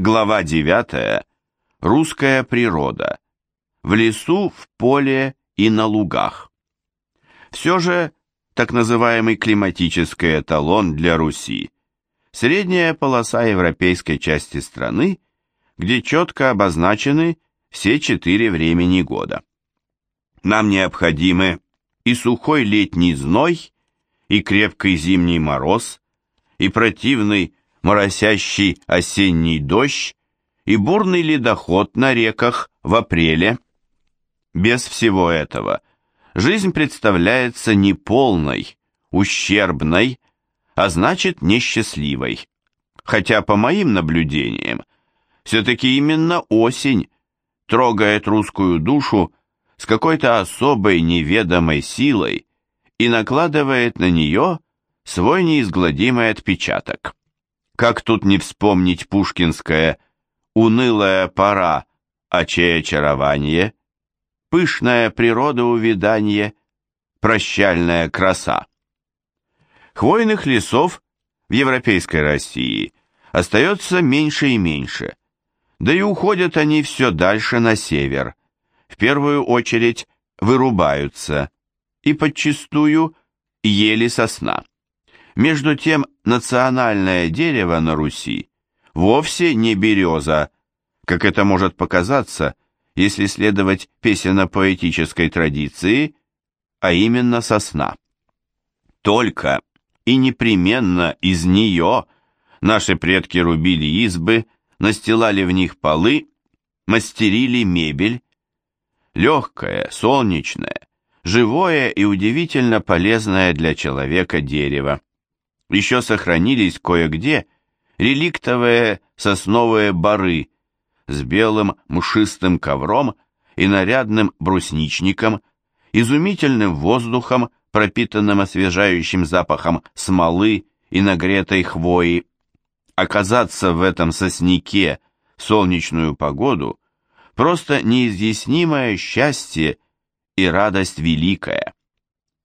Глава 9. Русская природа. В лесу, в поле и на лугах. Все же так называемый климатический эталон для Руси – средняя полоса европейской части страны, где четко обозначены все четыре времени года. Нам необходимы и сухой летний зной, и крепкий зимний мороз, и противный моросящий осенний дождь и бурный ледоход на реках в апреле. Без всего этого жизнь представляется неполной, ущербной, а значит несчастливой. Хотя по моим наблюдениям, все-таки именно осень трогает русскую душу с какой-то особой неведомой силой и накладывает на нее свой неизгладимый отпечаток. Как тут не вспомнить пушкинское «Унылая пора, а чей очарование», «Пышная природа увиданье», «Прощальная краса». Хвойных лесов в европейской России остается меньше и меньше, да и уходят они все дальше на север. В первую очередь вырубаются, и подчистую ели сосна. Между тем, национальное дерево на Руси вовсе не береза, как это может показаться, если следовать песенно-поэтической традиции, а именно сосна. Только и непременно из нее наши предки рубили избы, настилали в них полы, мастерили мебель. Легкое, солнечное, живое и удивительно полезное для человека дерево. Еще сохранились кое-где реликтовые сосновые бары с белым мшистым ковром и нарядным брусничником, изумительным воздухом, пропитанным освежающим запахом смолы и нагретой хвои. Оказаться в этом сосняке в солнечную погоду – просто неизъяснимое счастье и радость великая.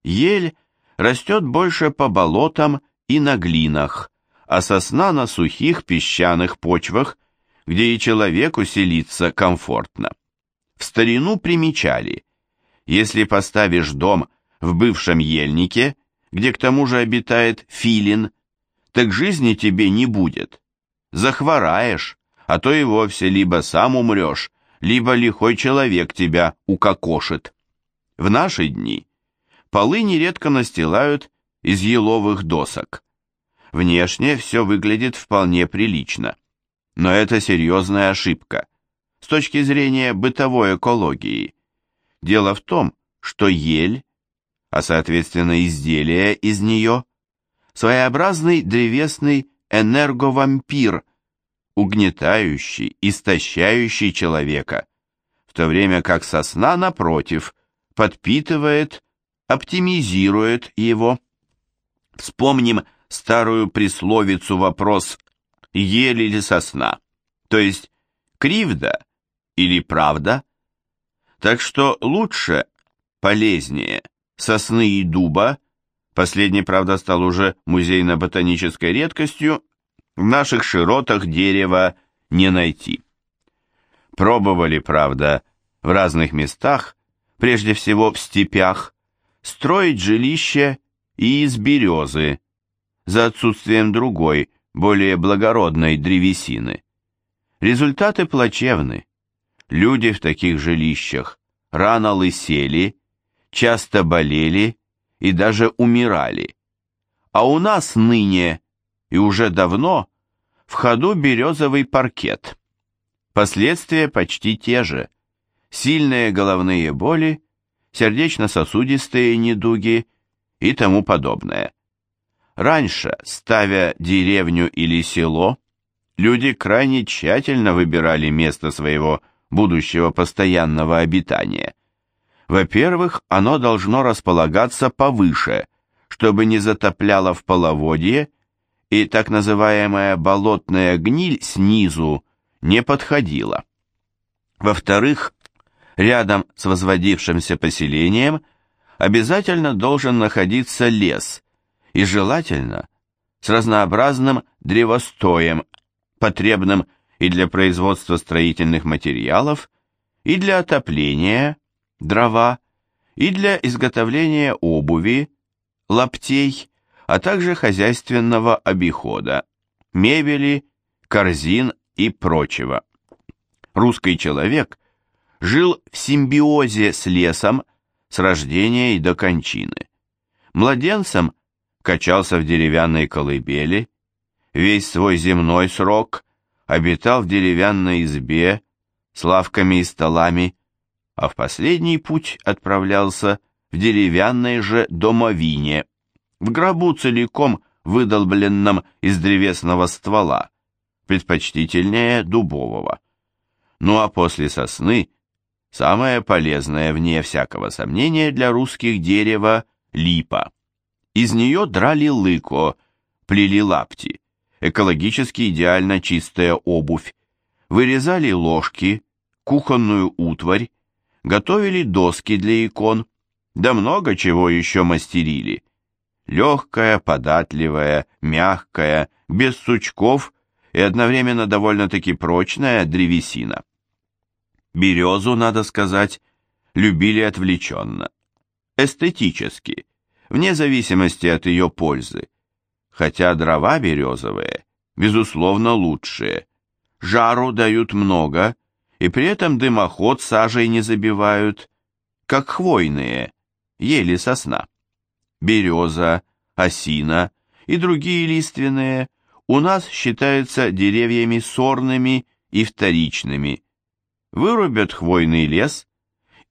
Ель растет больше по болотам и на глинах, а сосна на сухих песчаных почвах, где и человеку селиться комфортно. В старину примечали, если поставишь дом в бывшем ельнике, где к тому же обитает филин, так жизни тебе не будет. Захвораешь, а то и вовсе либо сам умрешь, либо лихой человек тебя укокошит. В наши дни полы нередко настилают из еловых досок. Внешне все выглядит вполне прилично, но это серьезная ошибка с точки зрения бытовой экологии. Дело в том, что ель, а соответственно изделия из нее, своеобразный древесный энерговампир, угнетающий, истощающий человека, в то время как сосна, напротив, подпитывает, оптимизирует его. Вспомним старую присловицу вопрос «ели ли сосна?», то есть кривда или правда? Так что лучше, полезнее сосны и дуба, последний, правда, стал уже музейно-ботанической редкостью, в наших широтах дерева не найти. Пробовали, правда, в разных местах, прежде всего в степях, строить жилище и из березы, за отсутствием другой, более благородной древесины. Результаты плачевны. Люди в таких жилищах рано лысели, часто болели и даже умирали. А у нас ныне и уже давно в ходу березовый паркет. Последствия почти те же. Сильные головные боли, сердечно-сосудистые недуги и тому подобное. Раньше, ставя деревню или село, люди крайне тщательно выбирали место своего будущего постоянного обитания. Во-первых, оно должно располагаться повыше, чтобы не затопляло в половодье, и так называемая болотная гниль снизу не подходила. Во-вторых, рядом с возводившимся поселением обязательно должен находиться лес, и желательно с разнообразным древостоем, потребным и для производства строительных материалов, и для отопления, дрова, и для изготовления обуви, лаптей, а также хозяйственного обихода, мебели, корзин и прочего. Русский человек жил в симбиозе с лесом с рождения и до кончины. Младенцем качался в деревянной колыбели, весь свой земной срок обитал в деревянной избе с лавками и столами, а в последний путь отправлялся в деревянной же домовине, в гробу целиком выдолбленном из древесного ствола, предпочтительнее дубового. Ну а после сосны самое полезное, вне всякого сомнения, для русских дерево – липа. Из нее драли лыко, плели лапти, экологически идеально чистая обувь, вырезали ложки, кухонную утварь, готовили доски для икон, да много чего еще мастерили. Легкая, податливая, мягкая, без сучков и одновременно довольно-таки прочная древесина. Березу, надо сказать, любили отвлеченно, эстетически, вне зависимости от ее пользы, хотя дрова березовые, безусловно, лучшие, жару дают много, и при этом дымоход сажей не забивают, как хвойные, ели сосна. Береза, осина и другие лиственные у нас считаются деревьями сорными и вторичными. Вырубят хвойный лес,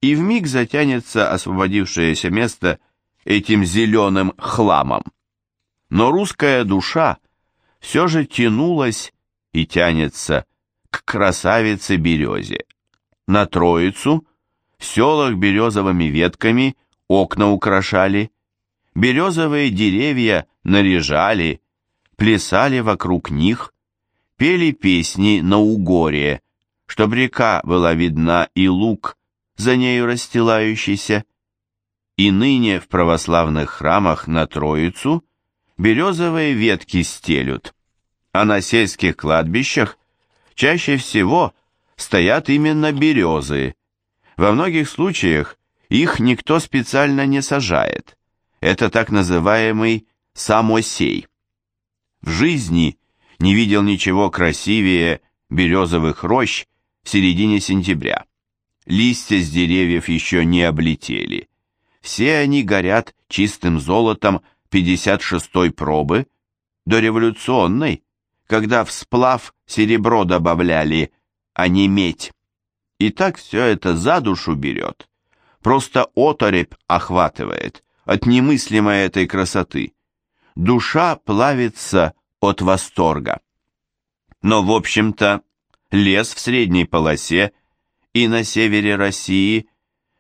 и вмиг затянется освободившееся место этим зеленым хламом. Но русская душа все же тянулась и тянется к красавице-березе. На Троицу в селах березовыми ветками окна украшали, березовые деревья наряжали, плясали вокруг них, пели песни на угоре, чтоб река была видна и луг, за нею расстилающийся. И ныне в православных храмах на Троицу березовые ветки стелют, а на сельских кладбищах чаще всего стоят именно березы. Во многих случаях их никто специально не сажает. Это так называемый самосей. В жизни не видел ничего красивее березовых рощ в середине сентября. Листья с деревьев еще не облетели. Все они горят чистым золотом 56-й пробы, дореволюционной, когда в сплав серебро добавляли, а не медь. И так все это за душу берет. Просто оторепь охватывает от немыслимой этой красоты. Душа плавится от восторга. Но, в общем-то, лес в средней полосе и на севере России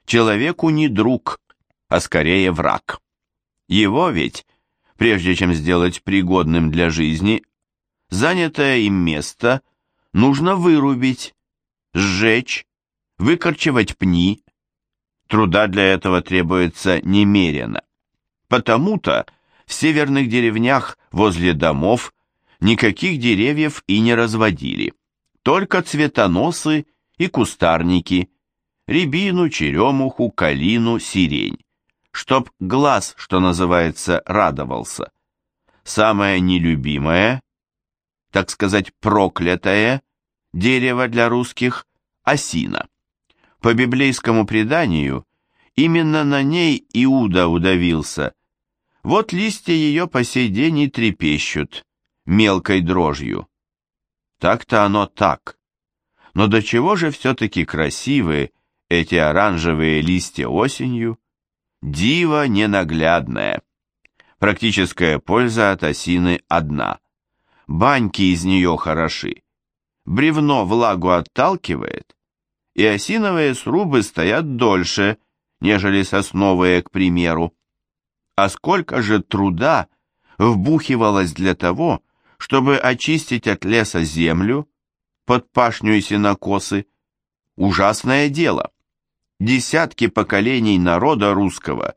человеку не друг, а скорее враг. Его ведь, прежде чем сделать пригодным для жизни, занятое им место нужно вырубить, сжечь, выкорчевать пни, Труда для этого требуется немерено. Потому-то в северных деревнях возле домов никаких деревьев и не разводили, только цветоносы и кустарники, рябину, черемуху, калину, сирень, чтоб глаз, что называется, радовался. Самое нелюбимое, так сказать, проклятое дерево для русских – осина. По библейскому преданию, именно на ней Иуда удавился. Вот листья ее по сей день и трепещут, мелкой дрожью. Так-то оно так. Но до чего же все-таки красивые эти оранжевые листья осенью? Диво ненаглядное. Практическая польза от осины одна. Баньки из нее хороши. Бревно влагу отталкивает, и осиновые срубы стоят дольше, нежели сосновые, к примеру. А сколько же труда вбухивалось для того, чтобы очистить от леса землю, под пашню и сенокосы. Ужасное дело. Десятки поколений народа русского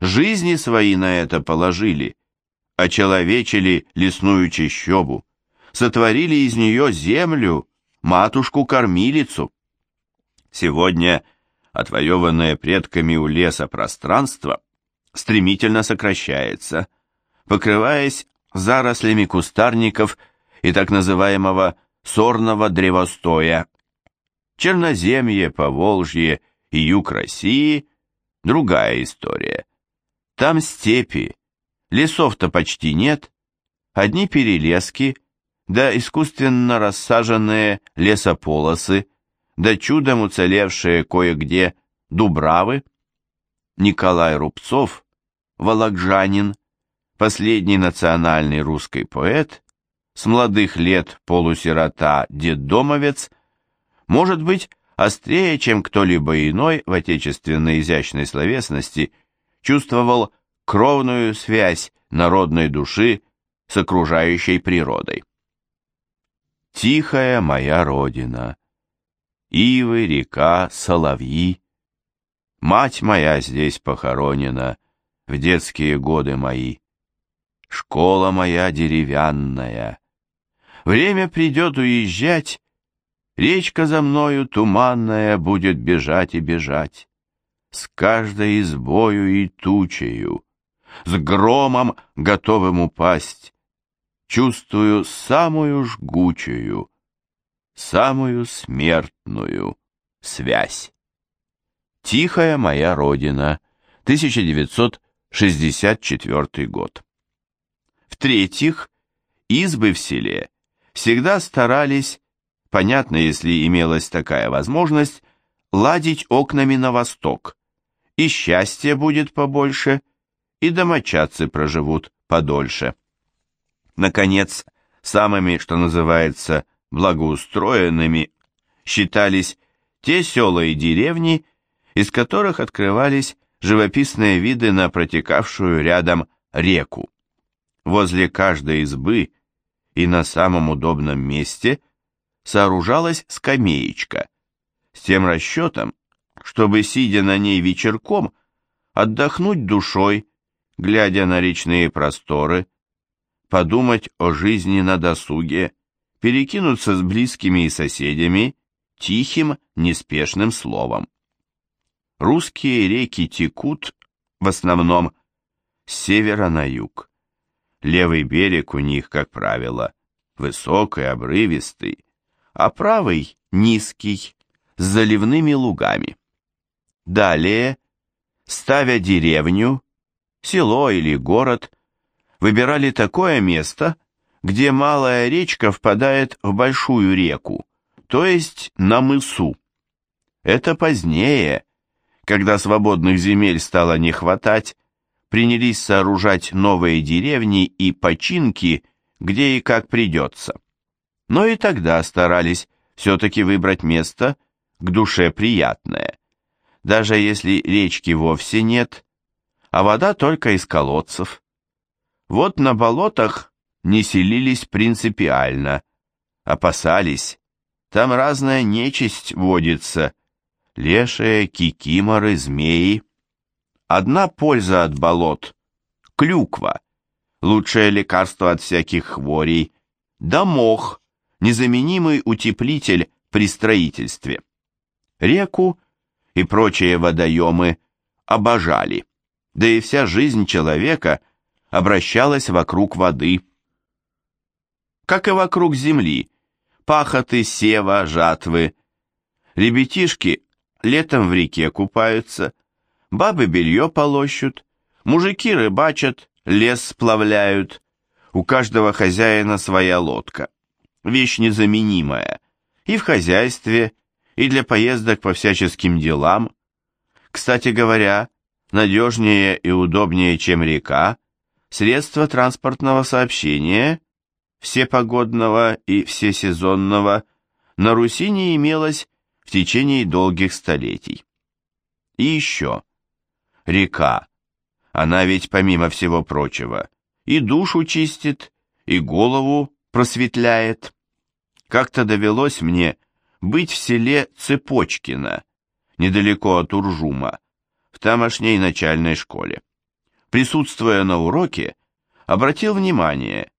жизни свои на это положили, очеловечили лесную чащобу, сотворили из нее землю, матушку-кормилицу. Сегодня отвоеванное предками у леса пространство стремительно сокращается, покрываясь зарослями кустарников и так называемого сорного древостоя. Черноземье, Поволжье и юг России – другая история. Там степи, лесов-то почти нет, одни перелески, да искусственно рассаженные лесополосы, да чудом уцелевшие кое-где дубравы. Николай Рубцов, волокжанин, последний национальный русский поэт, с молодых лет полусирота детдомовец, может быть, острее, чем кто-либо иной в отечественной изящной словесности, чувствовал кровную связь народной души с окружающей природой. Тихая моя родина, ивы, река, соловьи, Мать моя здесь похоронена в детские годы мои. Школа моя деревянная. Время придет уезжать, Речка за мною туманная будет бежать и бежать. С каждой избою и тучею, С громом готовым упасть, Чувствую самую жгучую, Самую смертную связь. Тихая моя родина, 1964 год. В-третьих, избы в селе всегда старались, понятно, если имелась такая возможность, ладить окнами на восток, и счастья будет побольше, и домочадцы проживут подольше. Наконец, самыми, что называется, благоустроенными считались те села и деревни, из которых открывались живописные виды на протекавшую рядом реку. Возле каждой избы и на самом удобном месте сооружалась скамеечка, с тем расчетом, чтобы, сидя на ней вечерком, отдохнуть душой, глядя на речные просторы, подумать о жизни на досуге, перекинуться с близкими и соседями тихим, неспешным словом. Русские реки текут в основном с севера на юг. Левый берег у них, как правило, высокий, обрывистый, а правый низкий, с заливными лугами. Далее, ставя деревню, село или город, выбирали такое место, где малая речка впадает в большую реку, то есть на мысу. Это позднее, когда свободных земель стало не хватать, принялись сооружать новые деревни и починки, где и как придется. Но и тогда старались все-таки выбрать место к душе приятное, даже если речки вовсе нет, а вода только из колодцев. Вот на болотах не селились принципиально, опасались, там разная нечисть водится, лешие, кикиморы, змеи. Одна польза от болот – клюква, лучшее лекарство от всяких хворей, да мох, незаменимый утеплитель при строительстве. Реку и прочие водоемы обожали, да и вся жизнь человека обращалась вокруг воды. Как и вокруг земли, пахоты, сева, жатвы. Ребятишки летом в реке купаются, бабы белье полощут, мужики рыбачат, лес сплавляют. У каждого хозяина своя лодка, вещь незаменимая, и в хозяйстве, и для поездок по всяческим делам. Кстати говоря, надежнее и удобнее, чем река, средства транспортного сообщения, всепогодного и всесезонного, на Руси не имелось в течение долгих столетий. И еще. Река. Она ведь, помимо всего прочего, и душу чистит, и голову просветляет. Как-то довелось мне быть в селе Цепочкино, недалеко от Уржума, в тамошней начальной школе. Присутствуя на уроке, обратил внимание,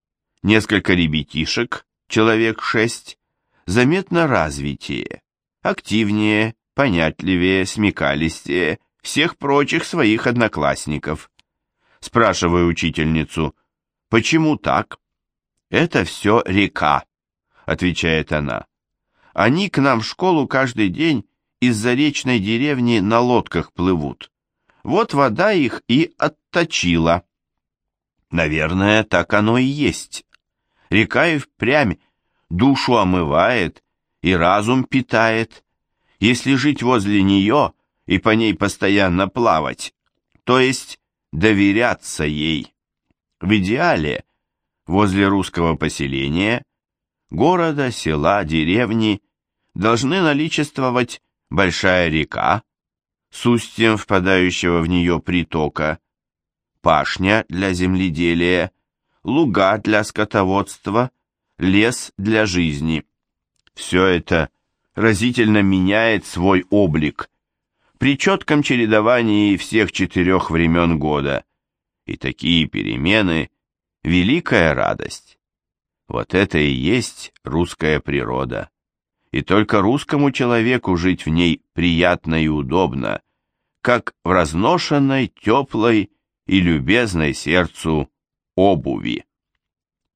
несколько ребятишек, человек шесть, заметно развитие, активнее, понятливее, смекалистее всех прочих своих одноклассников. Спрашиваю учительницу, почему так? Это все река, отвечает она. Они к нам в школу каждый день из заречной деревни на лодках плывут. Вот вода их и отточила. Наверное, так оно и есть. Река и впрямь душу омывает и разум питает. Если жить возле нее и по ней постоянно плавать, то есть доверяться ей. В идеале возле русского поселения, города, села, деревни должны наличествовать большая река с устьем впадающего в нее притока, пашня для земледелия, луга для скотоводства, лес для жизни. Все это разительно меняет свой облик при четком чередовании всех четырех времен года. И такие перемены – великая радость. Вот это и есть русская природа. И только русскому человеку жить в ней приятно и удобно, как в разношенной, теплой и любезной сердцу обуви.